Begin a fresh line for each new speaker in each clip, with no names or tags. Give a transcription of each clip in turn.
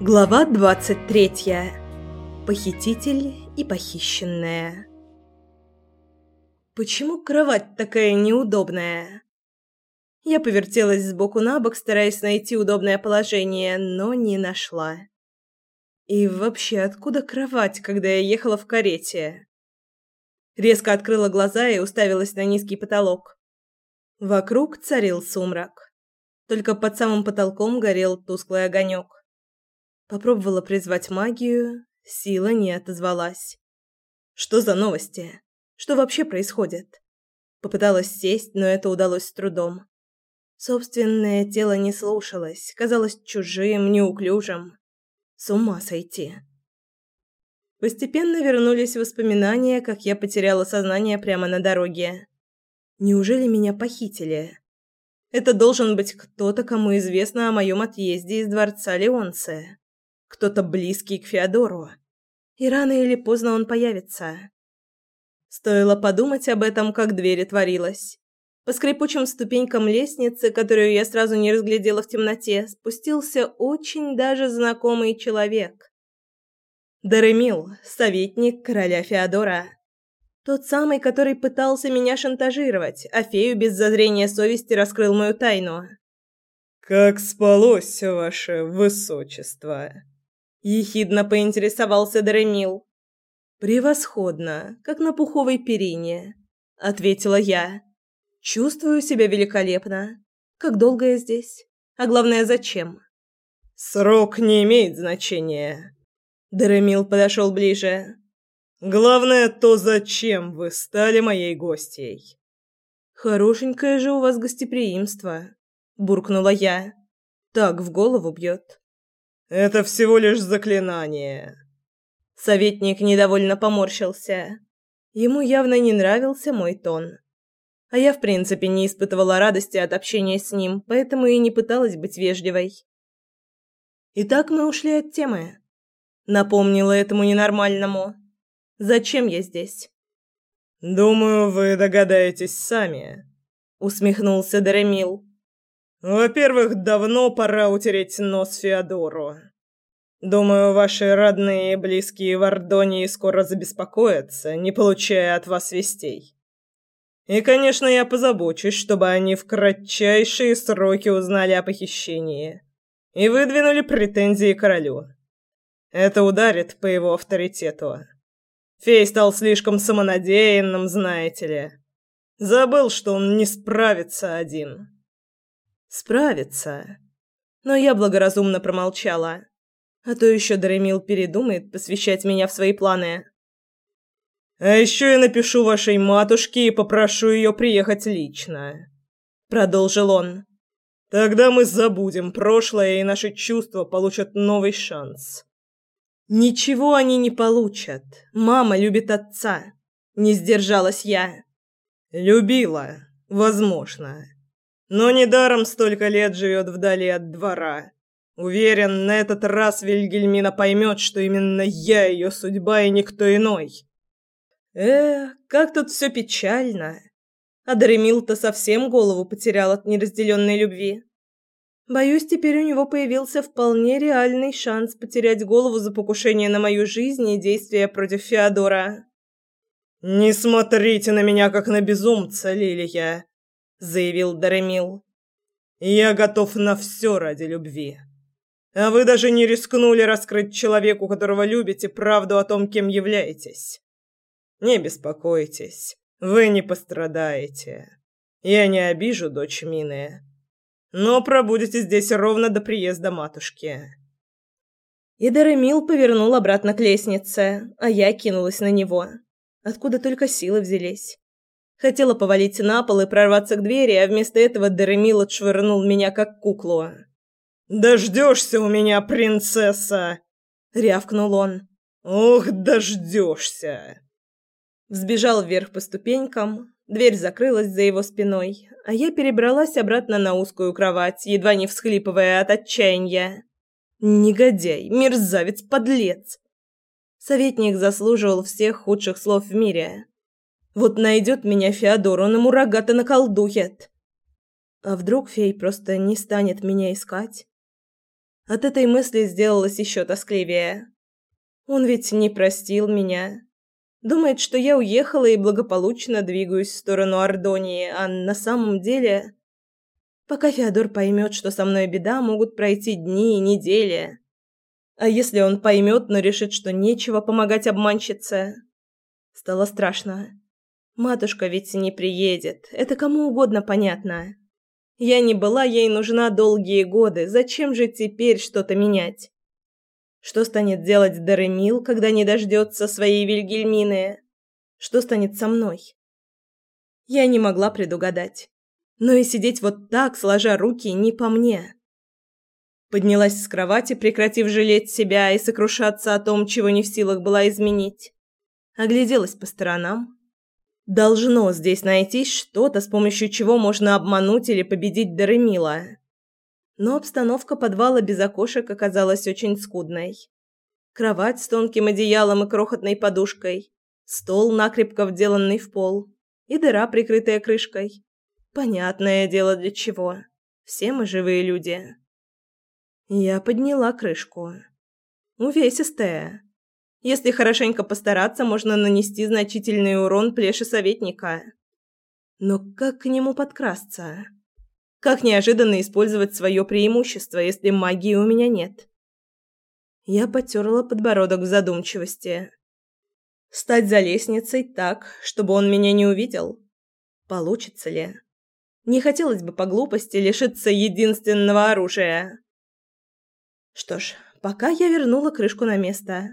Глава 23. Похититель и похищенная. Почему кровать такая неудобная? Я повертелась сбоку на бок, стараясь найти удобное положение, но не нашла. И вообще, откуда кровать, когда я ехала в карете? Резко открыла глаза и уставилась на низкий потолок. Вокруг царил сумрак. Только под самым потолком горел тусклый огонек. Попробовала призвать магию, сила не отозвалась. Что за новости? Что вообще происходит? Попыталась сесть, но это удалось с трудом. Собственное тело не слушалось, казалось чужим, неуклюжим. С ума сойти. Постепенно вернулись воспоминания, как я потеряла сознание прямо на дороге. Неужели меня похитили? Это должен быть кто-то, кому известно о моем отъезде из дворца Леонце кто-то близкий к Феодору. И рано или поздно он появится. Стоило подумать об этом, как дверь отворилась. По скрипучим ступенькам лестницы, которую я сразу не разглядела в темноте, спустился очень даже знакомый человек. Даремил, советник короля Феодора. Тот самый, который пытался меня шантажировать, а фею без зазрения совести раскрыл мою тайну.
«Как спалось, ваше высочество?»
ехидно поинтересовался Даремил. Превосходно, как на пуховой перине, ответила я. Чувствую себя великолепно. Как долго я здесь? А главное, зачем?
Срок не имеет значения.
Даремил подошел ближе.
Главное то, зачем вы стали моей гостьей.
Хорошенькое же у вас гостеприимство, буркнула я. Так в голову бьет.
Это всего лишь заклинание.
Советник недовольно поморщился. Ему явно не нравился мой тон. А я, в принципе, не испытывала радости от общения с ним, поэтому и не пыталась быть вежливой. Итак, мы ушли от темы. Напомнила этому ненормальному. Зачем я здесь?
Думаю, вы догадаетесь сами,
усмехнулся Даремил.
Во-первых, давно пора утереть нос Феодору. Думаю, ваши родные и близкие в Ордонии скоро забеспокоятся, не получая от вас вестей. И, конечно, я позабочусь, чтобы они в кратчайшие сроки узнали о похищении и выдвинули претензии королю. Это ударит по его авторитету. Фей стал слишком самонадеянным, знаете ли. Забыл, что он не справится один.
Справится. Но я благоразумно промолчала. А то еще Даремил передумает посвящать меня в свои планы.
А еще я напишу вашей матушке и попрошу ее приехать лично, продолжил он. Тогда мы забудем прошлое, и наши чувства получат новый шанс.
Ничего они не получат. Мама любит отца. Не сдержалась я.
Любила, возможно. Но недаром столько лет живет вдали от двора. Уверен, на этот раз Вильгельмина поймет, что именно я ее судьба и никто иной.
Э, как тут все печально. А Даремил-то совсем голову потерял от неразделенной любви. Боюсь, теперь у него появился вполне реальный шанс потерять голову за покушение на мою жизнь и действия против Феодора.
«Не смотрите на меня, как на безумца, Лилия заявил Даремил. Я готов на все ради любви. А вы даже не рискнули раскрыть человеку, которого любите, правду о том, кем являетесь. Не беспокойтесь, вы не пострадаете. Я не обижу дочь Мины, но пробудете здесь ровно до приезда матушки.
И Даремил повернул обратно к лестнице, а я кинулась на него. Откуда только силы взялись. Хотела повалить на пол и прорваться к двери, а вместо этого Даремил отшвырнул меня как куклу.
«Дождешься у меня, принцесса!» — рявкнул он. «Ох, дождешься!»
Взбежал вверх по ступенькам, дверь закрылась за его спиной, а я перебралась обратно на узкую кровать, едва не всхлипывая от отчаяния. Негодяй, мерзавец, подлец! Советник заслуживал всех худших слов в мире. Вот найдет меня Феодор, он ему рогато наколдует. А вдруг фей просто не станет меня искать? От этой мысли сделалось еще тоскливее. Он ведь не простил меня. Думает, что я уехала и благополучно двигаюсь в сторону Ордонии, а на самом деле... Пока Феодор поймет, что со мной беда, могут пройти дни и недели. А если он поймет, но решит, что нечего помогать обманщице? Стало страшно. Матушка ведь не приедет, это кому угодно понятно. Я не была ей нужна долгие годы, зачем же теперь что-то менять? Что станет делать Даремил, когда не дождется своей Вильгельмины? Что станет со мной? Я не могла предугадать. Но и сидеть вот так, сложа руки, не по мне. Поднялась с кровати, прекратив жалеть себя и сокрушаться о том, чего не в силах была изменить. Огляделась по сторонам. Должно здесь найтись что-то, с помощью чего можно обмануть или победить Даремила. Но обстановка подвала без окошек оказалась очень скудной. Кровать с тонким одеялом и крохотной подушкой, стол, накрепко вделанный в пол, и дыра, прикрытая крышкой. Понятное дело для чего. Все мы живые люди. Я подняла крышку. Увесистая. Если хорошенько постараться, можно нанести значительный урон плеше советника. Но как к нему подкрасться? Как неожиданно использовать свое преимущество, если магии у меня нет? Я потерла подбородок в задумчивости. Стать за лестницей так, чтобы он меня не увидел? Получится ли? Не хотелось бы по глупости лишиться единственного оружия. Что ж, пока я вернула крышку на место.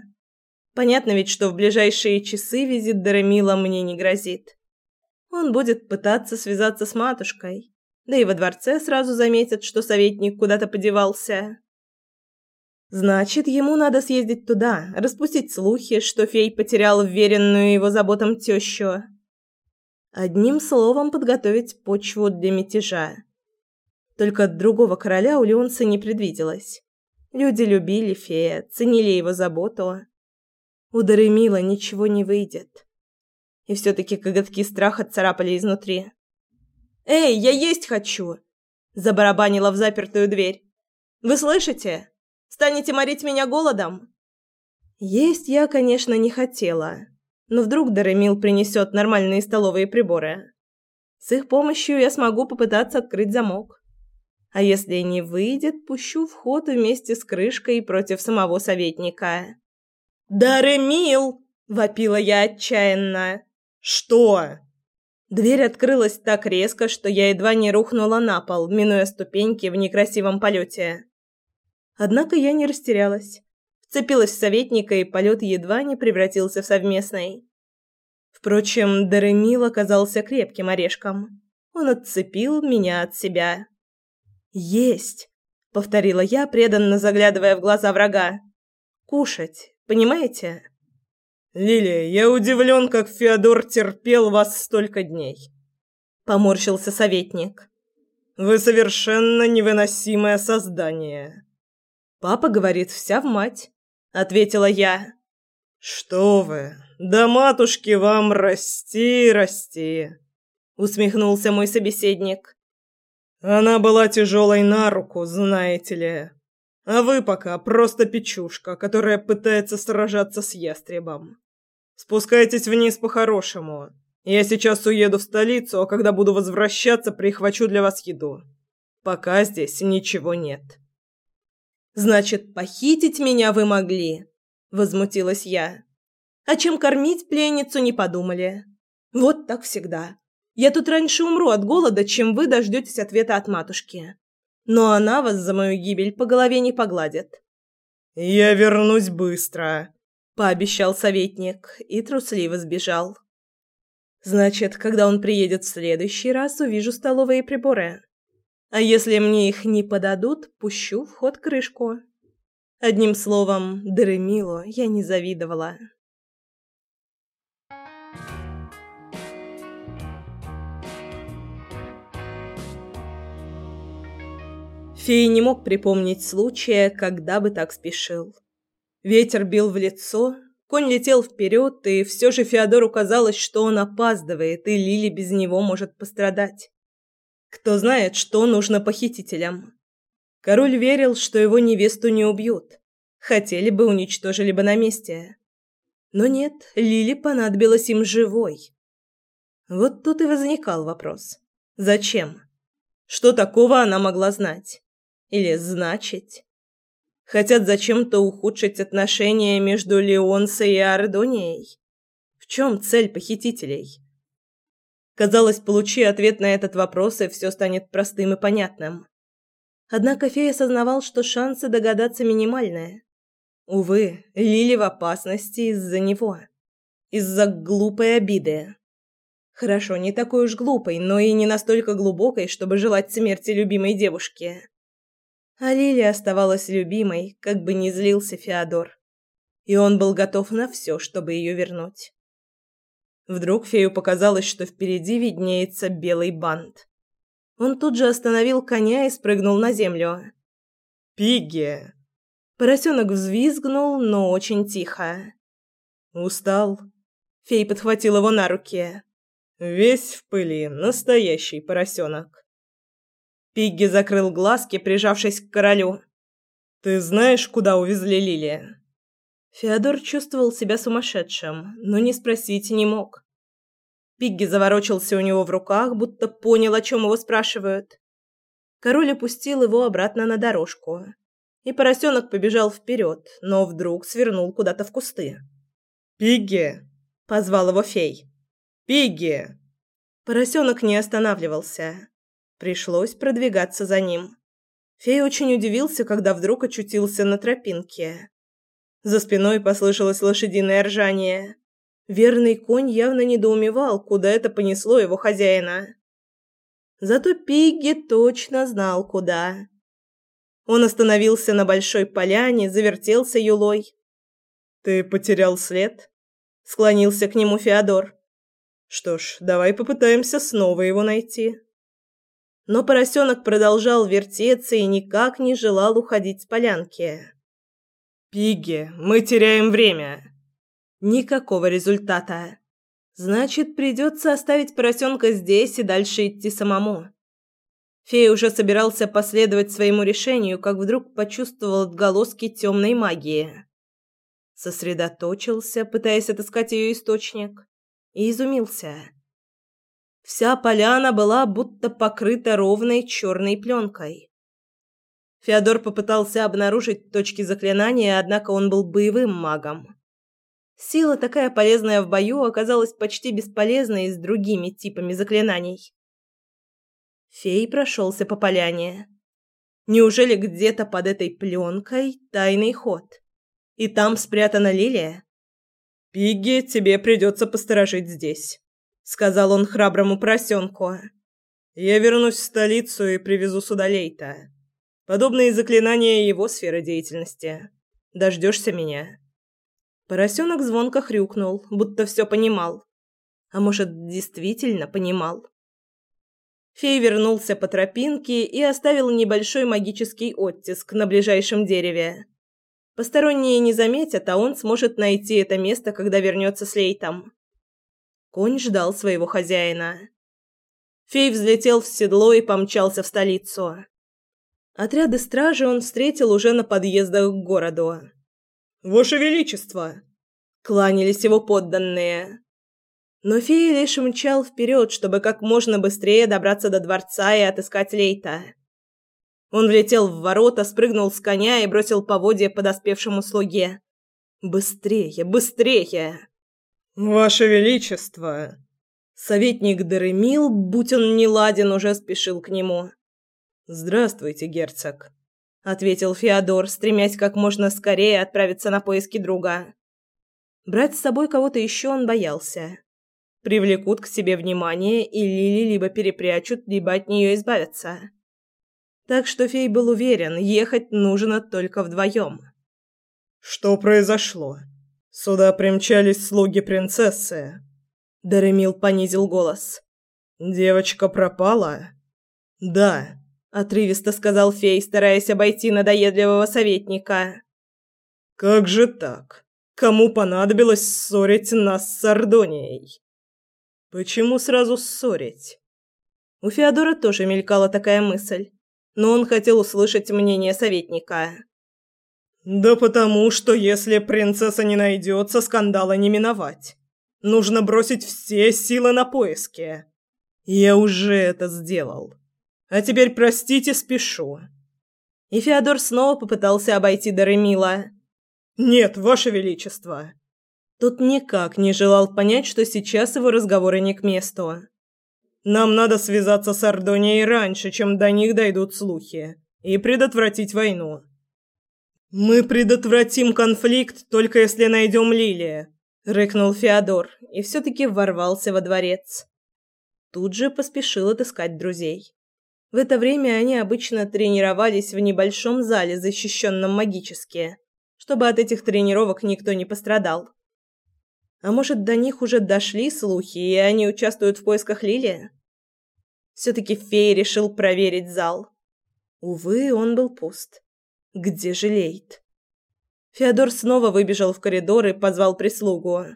Понятно ведь, что в ближайшие часы визит Даремила мне не грозит. Он будет пытаться связаться с матушкой. Да и во дворце сразу заметят, что советник куда-то подевался. Значит, ему надо съездить туда, распустить слухи, что фей потерял вверенную его заботам тещу. Одним словом, подготовить почву для мятежа. Только другого короля у Леонса не предвиделось. Люди любили фея, ценили его заботу. У Даремила ничего не выйдет. И все-таки коготки страха царапали изнутри. «Эй, я есть хочу!» Забарабанила в запертую дверь. «Вы слышите? Станете морить меня голодом?» Есть я, конечно, не хотела. Но вдруг Даремил принесет нормальные столовые приборы. С их помощью я смогу попытаться открыть замок. А если не выйдет, пущу в ход вместе с крышкой против самого советника. «Даремил!» – вопила я отчаянно. «Что?» Дверь открылась так резко, что я едва не рухнула на пол, минуя ступеньки в некрасивом полете. Однако я не растерялась. Вцепилась в советника, и полет едва не превратился в совместный. Впрочем, Даремил оказался крепким орешком. Он отцепил меня от себя. «Есть!» — повторила я, преданно заглядывая в глаза врага. «Кушать, понимаете?»
«Лилия, я удивлен, как Феодор терпел вас столько дней», — поморщился советник. «Вы совершенно невыносимое создание».
«Папа говорит, вся в мать», — ответила я.
«Что вы, да матушки вам расти, расти», — усмехнулся мой собеседник. «Она была тяжелой на руку, знаете ли. А вы пока просто печушка, которая пытается сражаться с ястребом. Спускайтесь вниз по-хорошему. Я сейчас уеду в столицу, а когда буду возвращаться, прихвачу для вас еду. Пока здесь ничего нет.
Значит, похитить меня вы могли, возмутилась я. А чем кормить пленницу не подумали. Вот так всегда. Я тут раньше умру от голода, чем вы дождетесь ответа от матушки. Но она вас за мою гибель по голове не погладит.
Я вернусь быстро,
пообещал советник и трусливо сбежал. Значит, когда он приедет в следующий раз, увижу столовые приборы. А если мне их не подадут, пущу в ход крышку. Одним словом, Даремилу я не завидовала. Фей не мог припомнить случая, когда бы так спешил. Ветер бил в лицо, конь летел вперед, и все же Феодору казалось, что он опаздывает, и Лили без него может пострадать. Кто знает, что нужно похитителям. Король верил, что его невесту не убьют. Хотели бы, уничтожили бы на месте. Но нет, Лили понадобилась им живой. Вот тут и возникал вопрос. Зачем? Что такого она могла знать? Или значить? Хотят зачем-то ухудшить отношения между Леонсой и Ардонией? В чем цель похитителей? Казалось, получи ответ на этот вопрос, и все станет простым и понятным. Однако фея осознавал, что шансы догадаться минимальные. Увы, Лили в опасности из-за него. Из-за глупой обиды. Хорошо, не такой уж глупой, но и не настолько глубокой, чтобы желать смерти любимой девушки. А Лили оставалась любимой, как бы ни злился Феодор. И он был готов на все, чтобы ее вернуть. Вдруг фею показалось, что впереди виднеется белый бант. Он тут же остановил коня и спрыгнул на землю.
«Пигги!»
Поросенок взвизгнул, но очень тихо.
«Устал?»
Фей подхватил его на руки.
«Весь в пыли, настоящий поросенок».
Пигги закрыл глазки, прижавшись к королю.
«Ты знаешь, куда увезли Лили?»
Феодор чувствовал себя сумасшедшим, но не спросить не мог. Пигги заворочился у него в руках, будто понял, о чем его спрашивают. Король опустил его обратно на дорожку и поросенок побежал вперед, но вдруг свернул куда-то в кусты.
«Пигги!»
– позвал его фей.
«Пигги!»
Поросенок не останавливался. Пришлось продвигаться за ним. Фей очень удивился, когда вдруг очутился на тропинке. За спиной послышалось лошадиное ржание. Верный конь явно недоумевал, куда это понесло его хозяина. Зато Пигги точно знал, куда. Он остановился на большой поляне, завертелся юлой.
«Ты потерял след?»
— склонился к нему Феодор.
«Что ж, давай попытаемся снова его найти».
Но поросенок продолжал вертеться и никак не желал уходить с полянки.
«Пигги, мы теряем время!»
Никакого результата. Значит, придется оставить поросенка здесь и дальше идти самому. Фей уже собирался последовать своему решению, как вдруг почувствовал отголоски темной магии. Сосредоточился, пытаясь отыскать ее источник, и изумился. Вся поляна была будто покрыта ровной черной пленкой. Феодор попытался обнаружить точки заклинания, однако он был боевым магом. Сила, такая полезная в бою, оказалась почти бесполезной с другими типами заклинаний. Фей прошелся по поляне. Неужели где-то под этой пленкой тайный ход? И там спрятана лилия?
«Пигги, тебе придется посторожить здесь», — сказал он храброму поросенку. «Я вернусь в столицу и привезу сюда Лейта. Подобные заклинания его сфера деятельности. Дождешься меня?»
Поросенок звонко хрюкнул, будто все понимал. А может, действительно понимал. Фей вернулся по тропинке и оставил небольшой магический оттиск на ближайшем дереве. Посторонние не заметят, а он сможет найти это место, когда вернется с Лейтом. Конь ждал своего хозяина. Фей взлетел в седло и помчался в столицу. Отряды стражи он встретил уже на подъездах к городу.
«Ваше Величество!»
– кланялись его подданные. Но фея лишь мчал вперед, чтобы как можно быстрее добраться до дворца и отыскать Лейта. Он влетел в ворота, спрыгнул с коня и бросил поводья подоспевшему слуге. «Быстрее, быстрее!»
«Ваше Величество!»
Советник Даремил, будь он не ладен, уже спешил к нему.
«Здравствуйте, герцог», —
ответил Феодор, стремясь как можно скорее отправиться на поиски друга. Брать с собой кого-то еще он боялся привлекут к себе внимание, и Лили либо перепрячут, либо от нее избавятся. Так что Фей был уверен, ехать нужно только вдвоем.
«Что произошло? Сюда примчались слуги принцессы?»
Даремил понизил голос.
«Девочка пропала?»
«Да», — отрывисто сказал Фей, стараясь обойти надоедливого советника.
«Как же так? Кому понадобилось ссорить нас с Ардонией?»
Почему сразу ссорить? У Феодора тоже мелькала такая мысль, но он хотел услышать мнение советника.
«Да потому что если принцесса не найдется, скандала не миновать. Нужно бросить все силы на поиски. Я уже это сделал. А теперь, простите, спешу».
И Феодор снова попытался обойти Даремила.
«Нет, ваше величество».
Тот никак не желал понять, что сейчас его разговоры не к месту.
«Нам надо связаться с Ордонией раньше, чем до них дойдут слухи, и предотвратить войну». «Мы предотвратим конфликт, только если найдем Лилия», — рыкнул Феодор и все-таки ворвался во дворец.
Тут же поспешил отыскать друзей. В это время они обычно тренировались в небольшом зале, защищенном магически, чтобы от этих тренировок никто не пострадал. А может, до них уже дошли слухи, и они участвуют в поисках Лилии? Все-таки фей решил проверить зал. Увы, он был пуст. Где же Лейт? Феодор снова выбежал в коридор и позвал прислугу.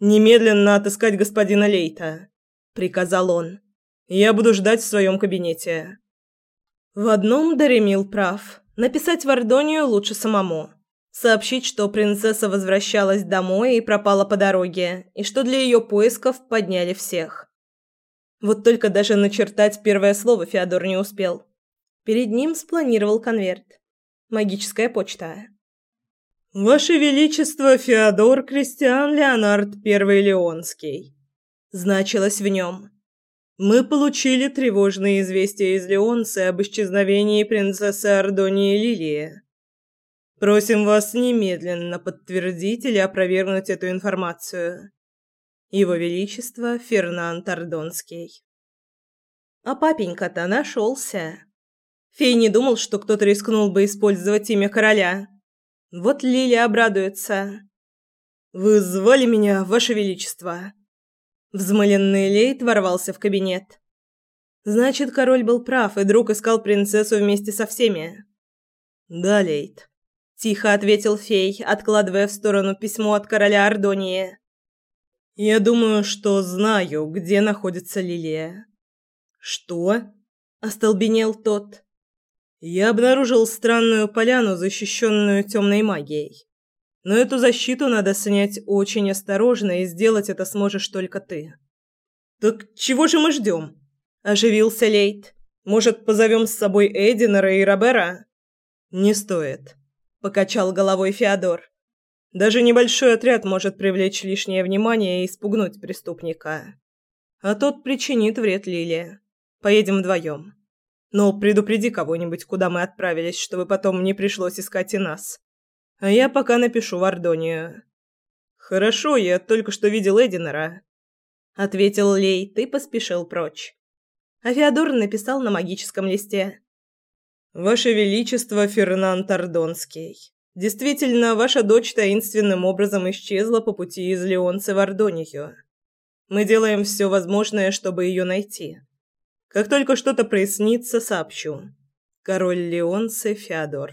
«Немедленно отыскать господина Лейта», — приказал он. «Я буду ждать в своем кабинете».
В одном Даремил прав. Написать в Ордонию лучше самому. Сообщить, что принцесса возвращалась домой и пропала по дороге, и что для ее поисков подняли всех. Вот только даже начертать первое слово Феодор не успел. Перед ним спланировал конверт. Магическая почта.
«Ваше Величество Феодор Кристиан Леонард I Леонский», значилось в нем. «Мы получили тревожные известия из Леонса об исчезновении принцессы Ордонии Лилии. Просим вас немедленно подтвердить или опровергнуть эту информацию. Его Величество Фернанд Ордонский».
А папенька-то нашелся. Фей не думал, что кто-то рискнул бы использовать имя короля. Вот Лилия обрадуется.
«Вы звали меня, Ваше Величество?»
Взмыленный Лейт ворвался в кабинет. Значит, король был прав, и друг искал принцессу вместе со всеми.
«Да, Лейт», –
тихо ответил фей, откладывая в сторону письмо от короля Ордонии.
«Я думаю, что знаю, где находится Лилия».
«Что?» – остолбенел тот.
Я обнаружил странную поляну, защищенную темной магией. Но эту защиту надо снять очень осторожно, и сделать это сможешь только ты.
Так чего же мы ждем? Оживился Лейт.
Может, позовем с собой Эдинора и Робера?
Не стоит, покачал головой Феодор.
Даже небольшой отряд может привлечь лишнее внимание и испугнуть преступника. А тот причинит вред Лиле. Поедем вдвоем. Но предупреди кого-нибудь, куда мы отправились, чтобы потом не пришлось искать и нас. А я пока напишу в Ордонию. Хорошо, я только что видел Эдинора,
ответил Лейт и поспешил прочь. А написал на магическом листе:
Ваше величество Фернанд Ордонский. Действительно, ваша дочь таинственным образом исчезла по пути из Леонца в Ордонию. Мы делаем все возможное, чтобы ее найти. Как только что-то прояснится, сообщу. Король Леонце Феодор